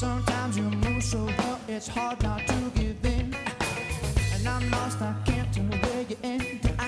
Sometimes you move so well, it's hard not to give in. And I'm lost, I can't tell where you end.